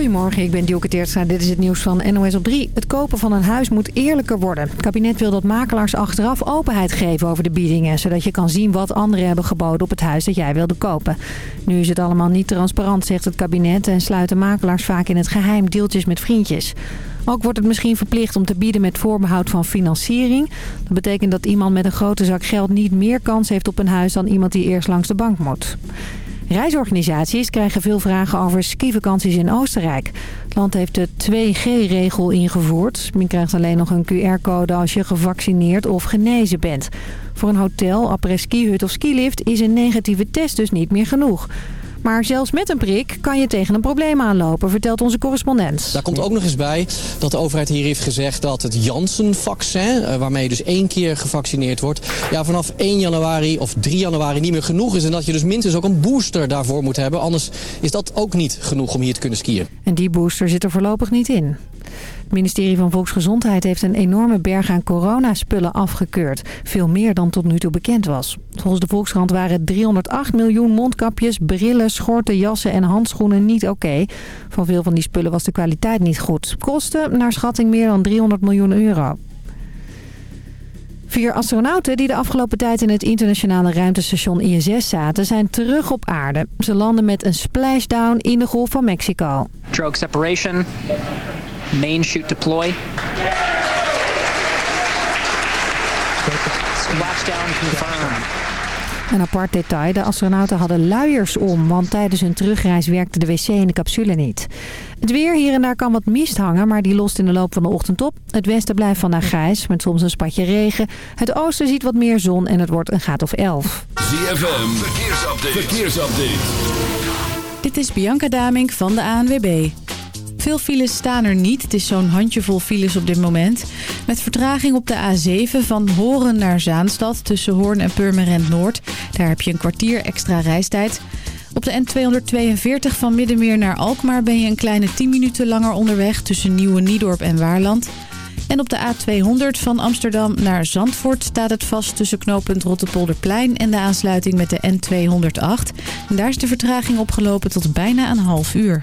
Goedemorgen, ik ben Dielke Teertstra. Dit is het nieuws van NOS op 3. Het kopen van een huis moet eerlijker worden. Het kabinet wil dat makelaars achteraf openheid geven over de biedingen... zodat je kan zien wat anderen hebben geboden op het huis dat jij wilde kopen. Nu is het allemaal niet transparant, zegt het kabinet... en sluiten makelaars vaak in het geheim deeltjes met vriendjes. Ook wordt het misschien verplicht om te bieden met voorbehoud van financiering. Dat betekent dat iemand met een grote zak geld niet meer kans heeft op een huis... dan iemand die eerst langs de bank moet. Reisorganisaties krijgen veel vragen over skivakanties in Oostenrijk. Het land heeft de 2G-regel ingevoerd. Men krijgt alleen nog een QR-code als je gevaccineerd of genezen bent. Voor een hotel, après-ski-hut of skilift is een negatieve test dus niet meer genoeg. Maar zelfs met een prik kan je tegen een probleem aanlopen, vertelt onze correspondent. Daar komt ook nog eens bij dat de overheid hier heeft gezegd dat het Janssen-vaccin, eh, waarmee je dus één keer gevaccineerd wordt, ja, vanaf 1 januari of 3 januari niet meer genoeg is. En dat je dus minstens ook een booster daarvoor moet hebben. Anders is dat ook niet genoeg om hier te kunnen skiën. En die booster zit er voorlopig niet in. Het ministerie van Volksgezondheid heeft een enorme berg aan coronaspullen afgekeurd. Veel meer dan tot nu toe bekend was. Volgens de Volkskrant waren 308 miljoen mondkapjes, brillen, schorten, jassen en handschoenen niet oké. Van veel van die spullen was de kwaliteit niet goed. Kosten naar schatting meer dan 300 miljoen euro. Vier astronauten die de afgelopen tijd in het internationale ruimtestation ISS zaten... zijn terug op aarde. Ze landen met een splashdown in de Golf van Mexico. Stroke separation. Main chute deploy. Splashdown confirmed. Een apart detail, de astronauten hadden luiers om... want tijdens hun terugreis werkte de wc in de capsule niet. Het weer, hier en daar kan wat mist hangen... maar die lost in de loop van de ochtend op. Het westen blijft vandaag grijs, met soms een spatje regen. Het oosten ziet wat meer zon en het wordt een graad of 11. ZFM, verkeersupdate. verkeersupdate. Dit is Bianca Damink van de ANWB. Veel files staan er niet. Het is zo'n handjevol files op dit moment. Met vertraging op de A7 van Horen naar Zaanstad tussen Hoorn en Purmerend Noord. Daar heb je een kwartier extra reistijd. Op de N242 van Middenmeer naar Alkmaar ben je een kleine 10 minuten langer onderweg tussen Nieuwe Niedorp en Waarland. En op de A200 van Amsterdam naar Zandvoort staat het vast tussen knooppunt Rottepolderplein en de aansluiting met de N208. En daar is de vertraging opgelopen tot bijna een half uur.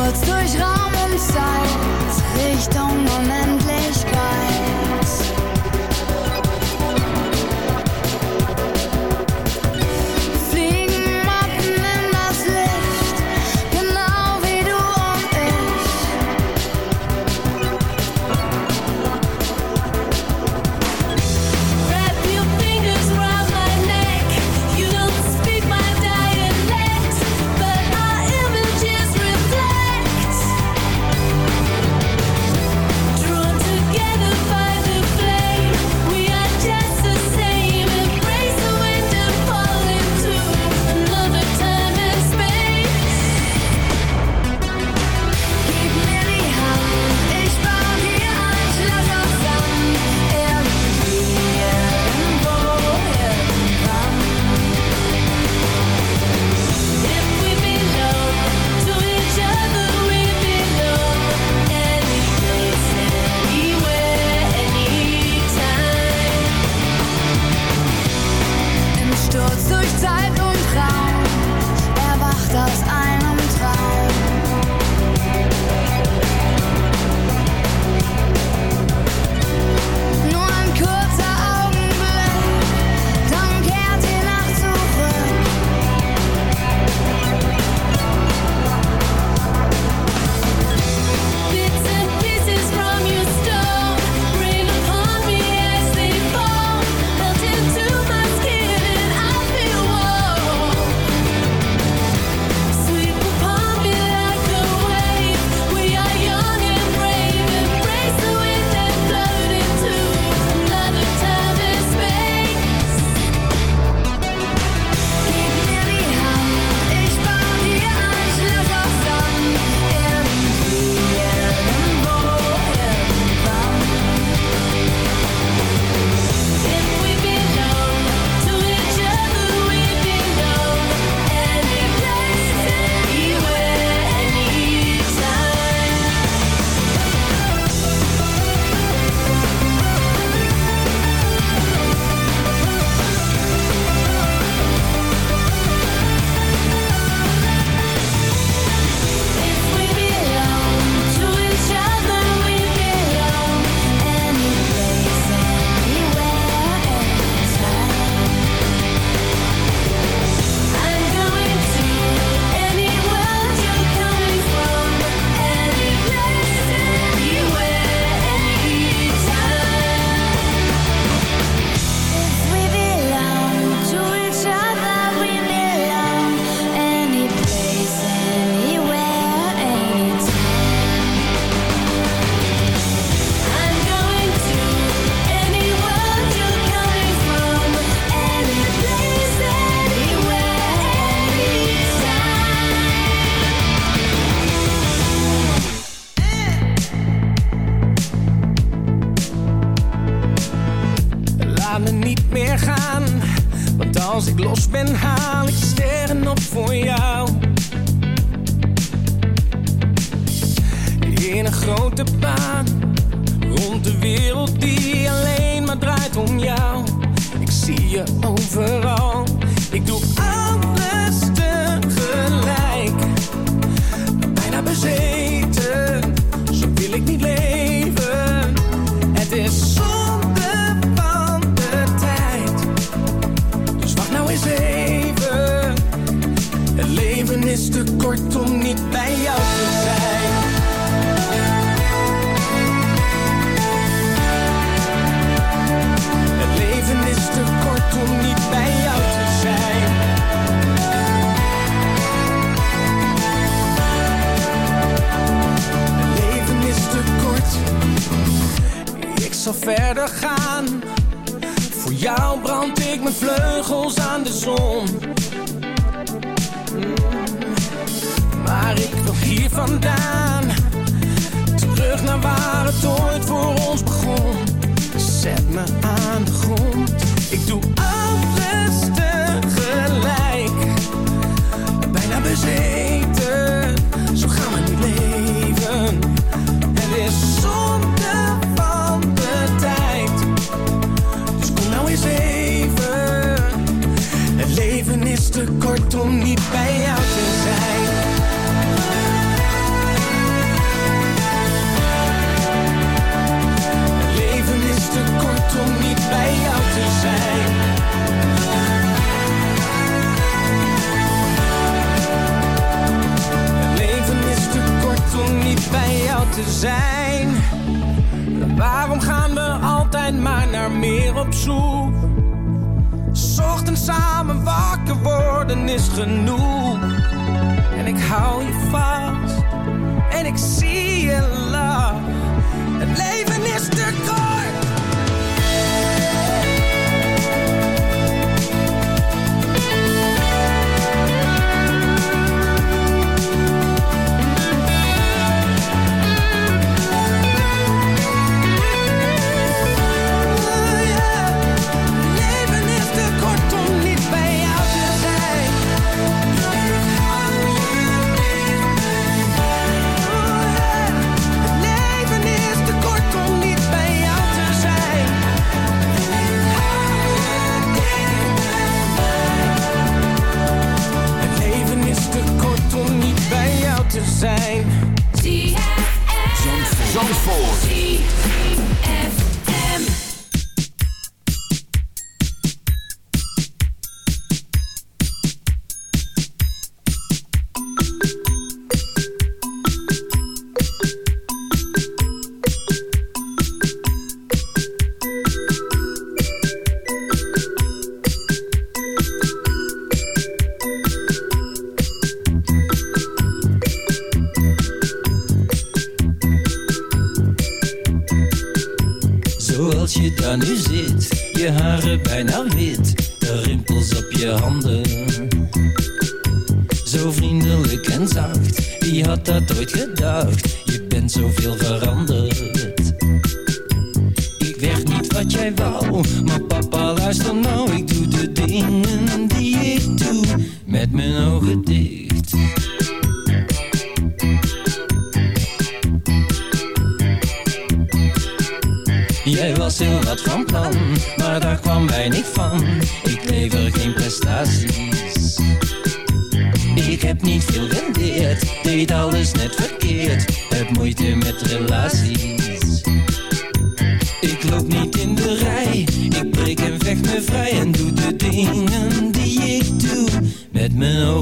kurz durchraus.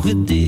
Mijn ogen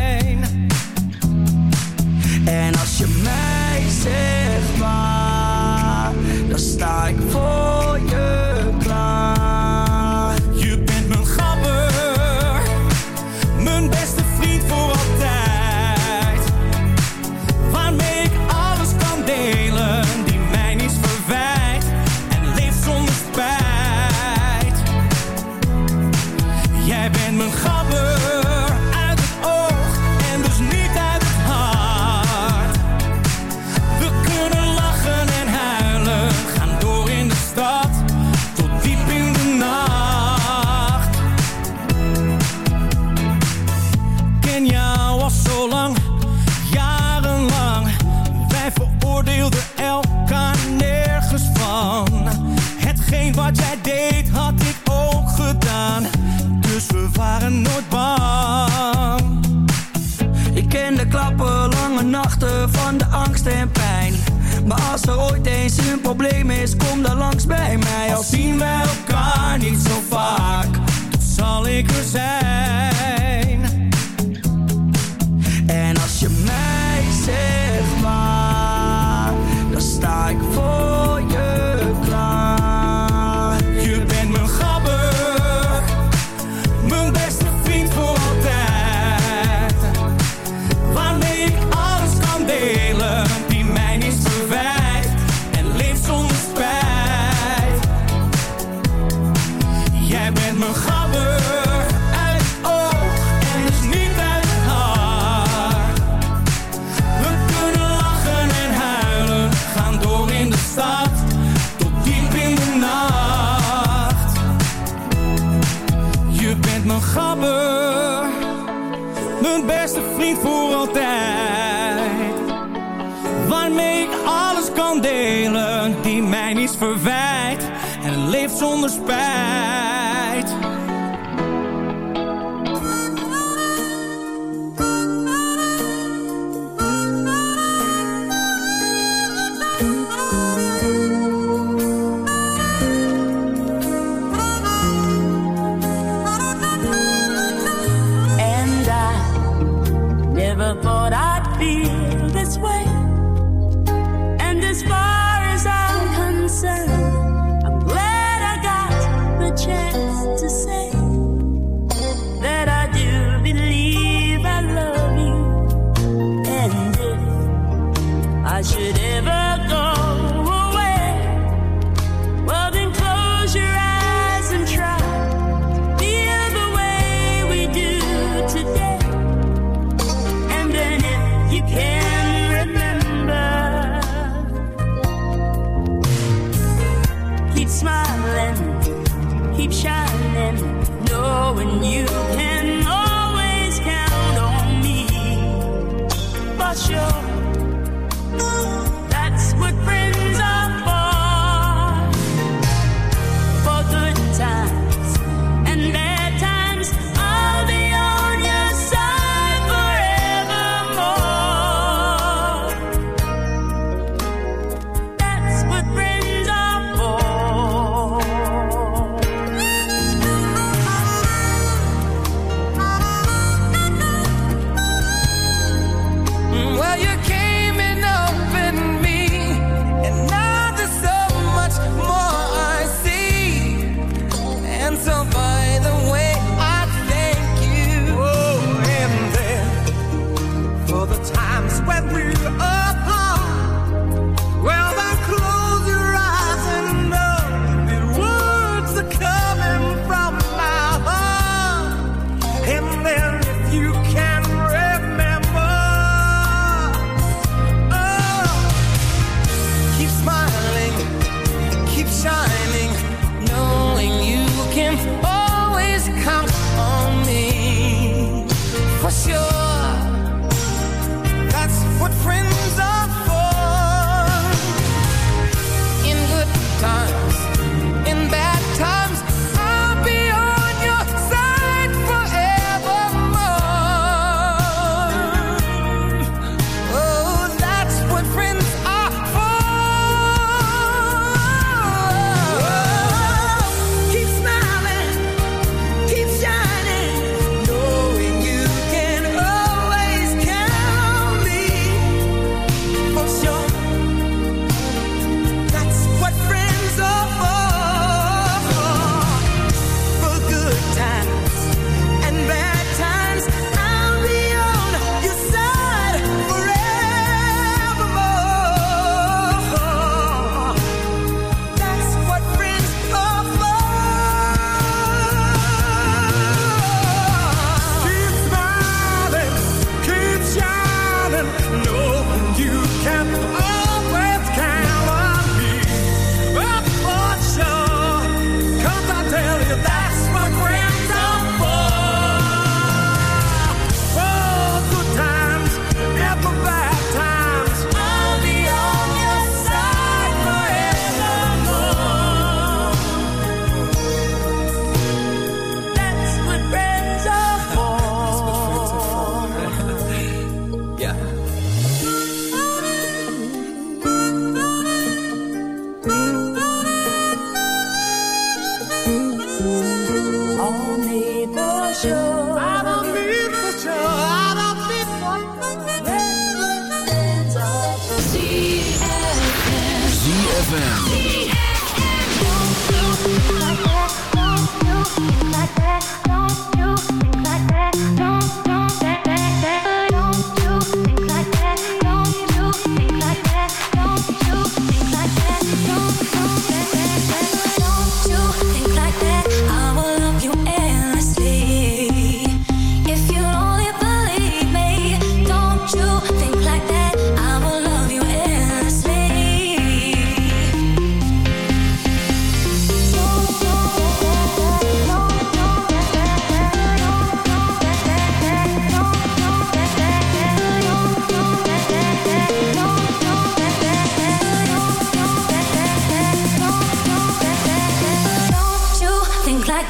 En als je mij zegt waar, dan sta ik voor je. Als een probleem is, kom dan langs bij mij. Al zien wij elkaar niet zo vaak, dan zal ik er zijn. En als je mij zegt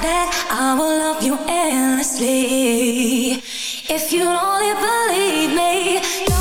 that I will love you endlessly. If you only believe me.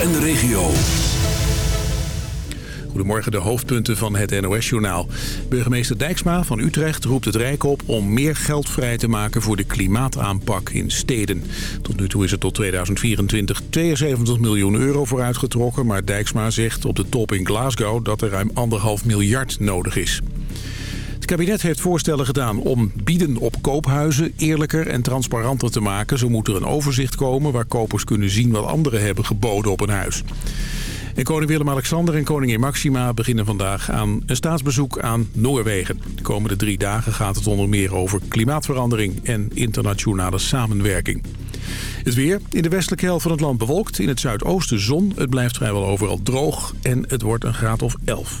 En de regio. Goedemorgen, de hoofdpunten van het NOS-journaal. Burgemeester Dijksma van Utrecht roept het Rijk op om meer geld vrij te maken voor de klimaataanpak in steden. Tot nu toe is er tot 2024 72 miljoen euro voor uitgetrokken, maar Dijksma zegt op de top in Glasgow dat er ruim anderhalf miljard nodig is. Kabinet heeft voorstellen gedaan om bieden op koophuizen eerlijker en transparanter te maken. Zo moet er een overzicht komen waar kopers kunnen zien wat anderen hebben geboden op een huis. En koning Willem-Alexander en koningin Maxima beginnen vandaag aan een staatsbezoek aan Noorwegen. De komende drie dagen gaat het onder meer over klimaatverandering en internationale samenwerking. Het weer. In de westelijke helft van het land bewolkt. In het zuidoosten zon. Het blijft vrijwel overal droog. En het wordt een graad of 11.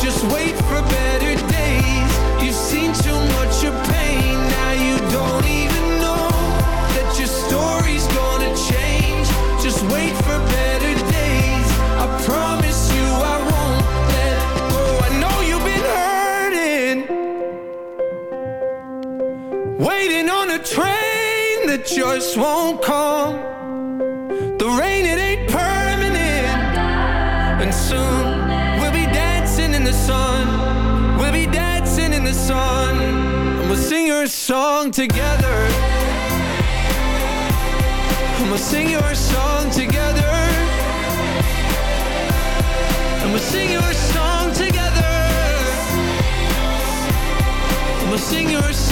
Just wait for better days. You've seen too much of pain. Now you don't even know that your story's gonna change. Just wait for better days. I promise you I won't let though. I know you've been hurting waiting on a train. The choice won't come. The rain, it ain't permanent. And soon your song together. And we'll sing your song together. And we'll sing your song together. And we'll sing your song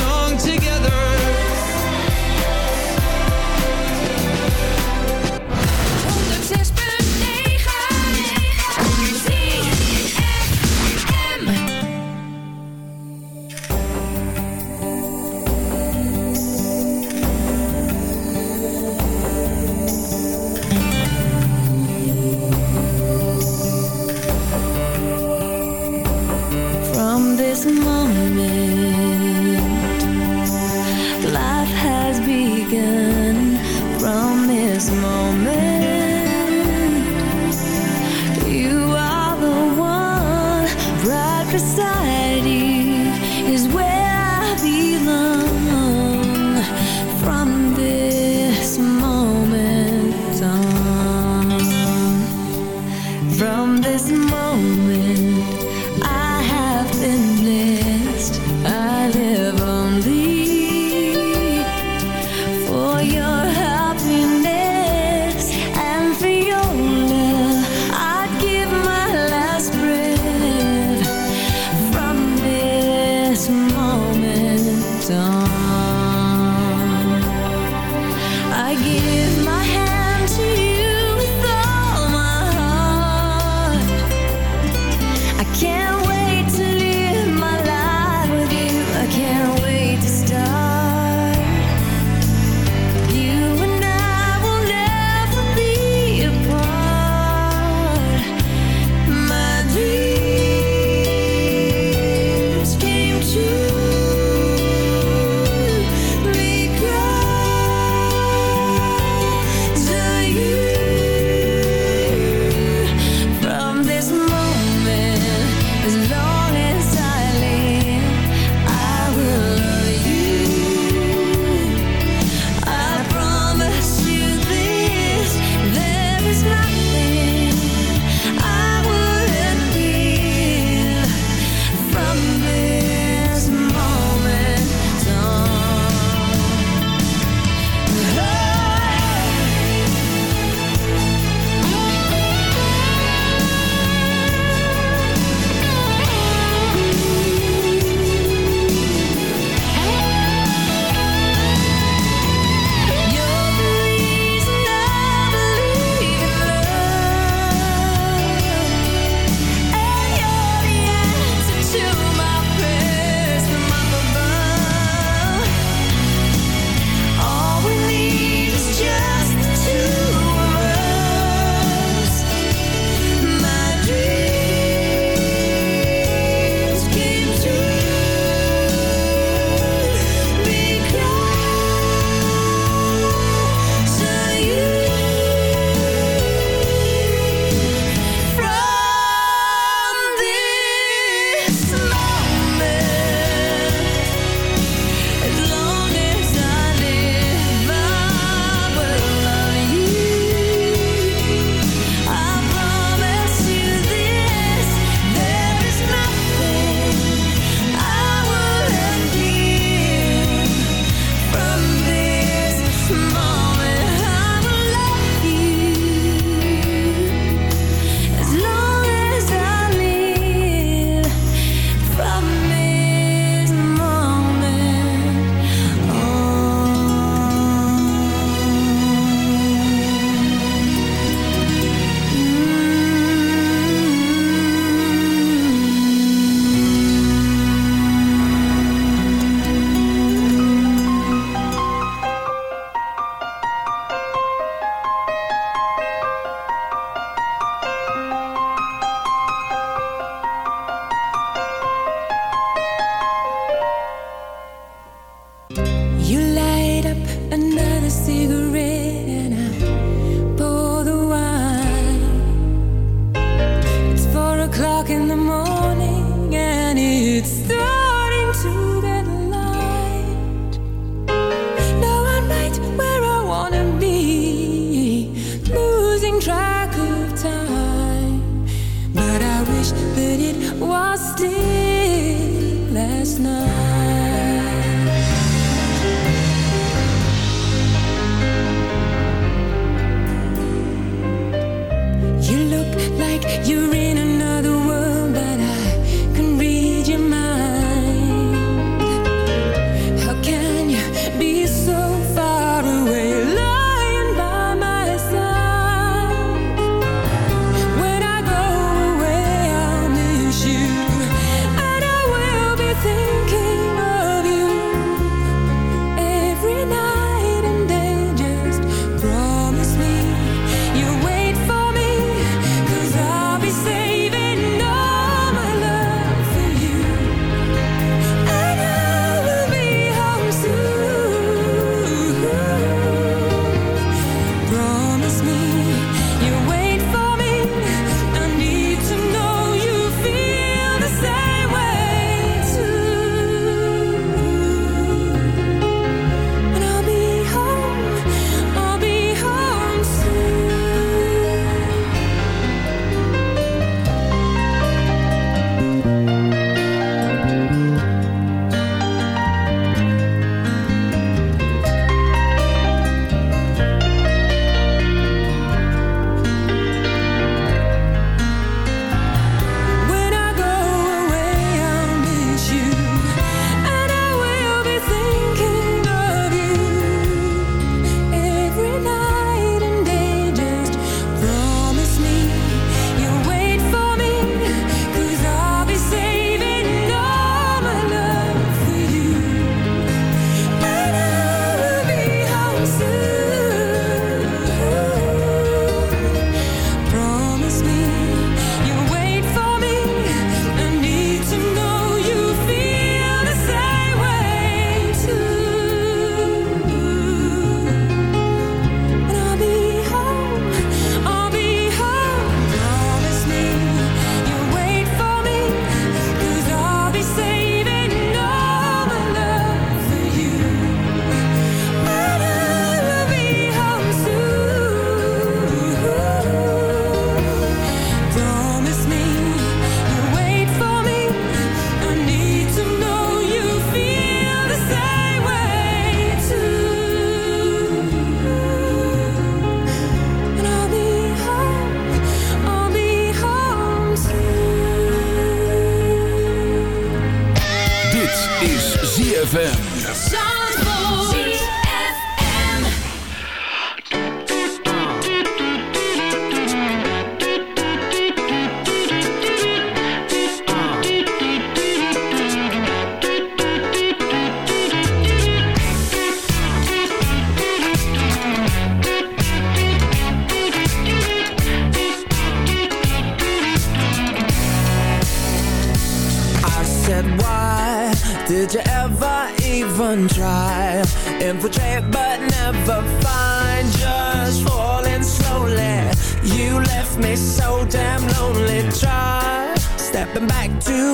beside you is where I belong.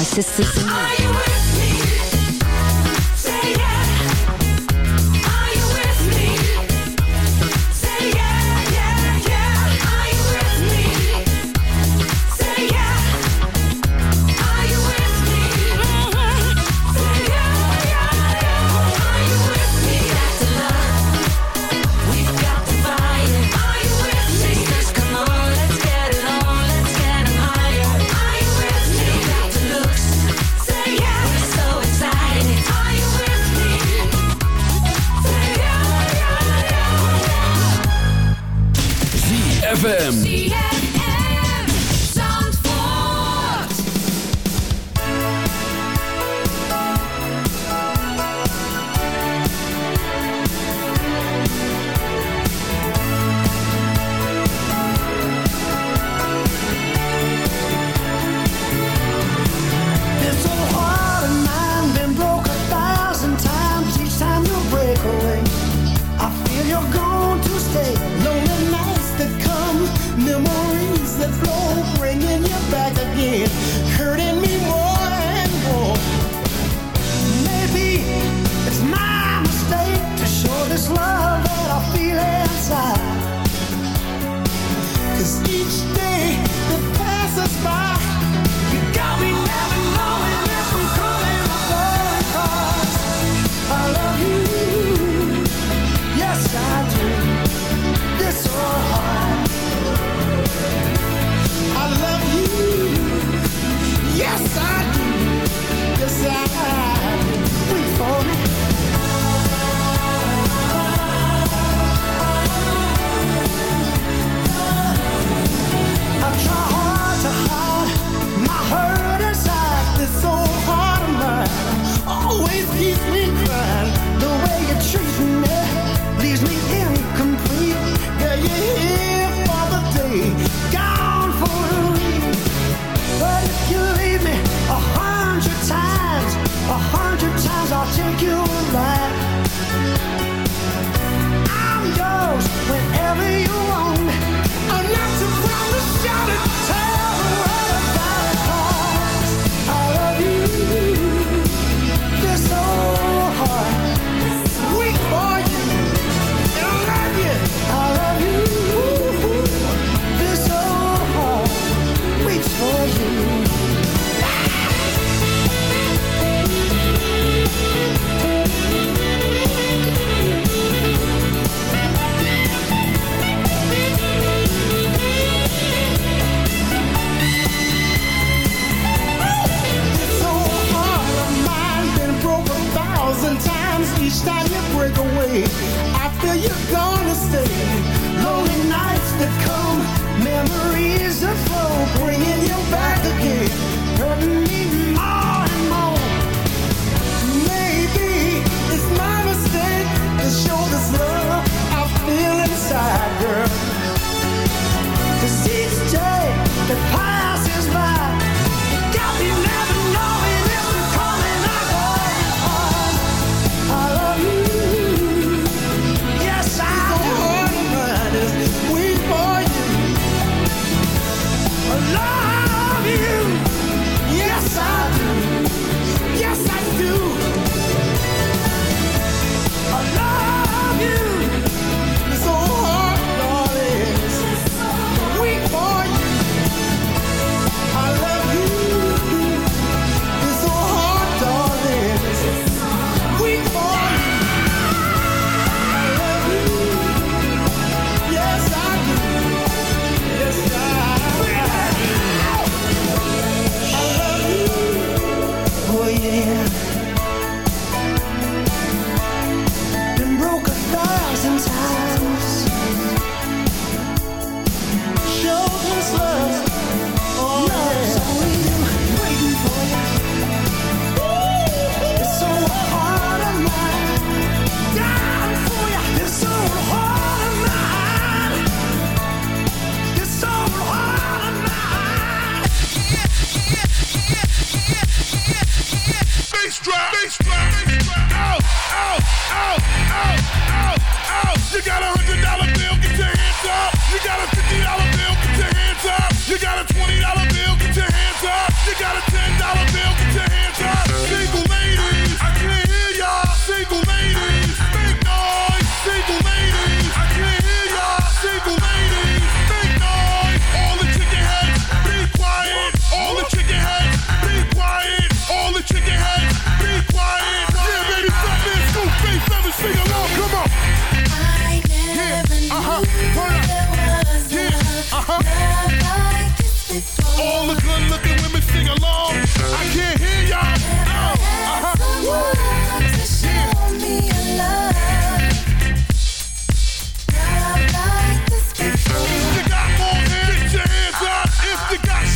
uma estação.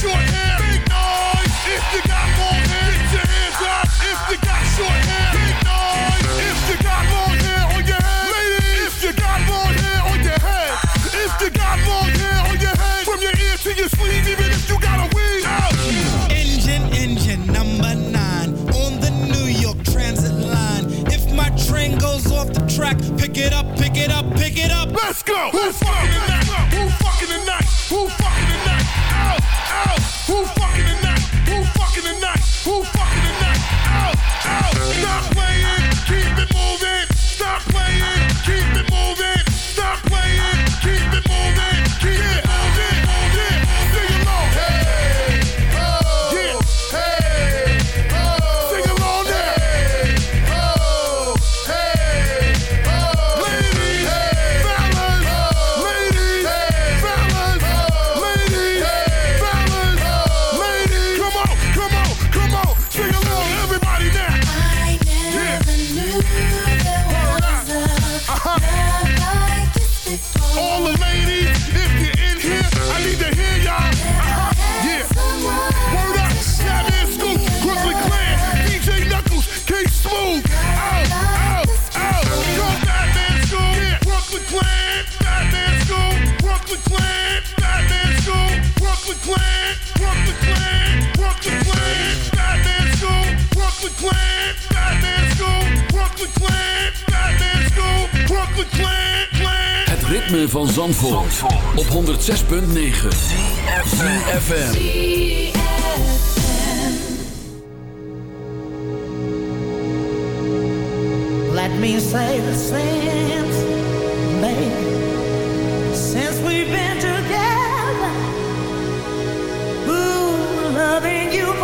your hands. Big noise if you got ritme van Zandvoort, op 106.9 ZFM Let me say the same baby Since we've been together Ooh, loving you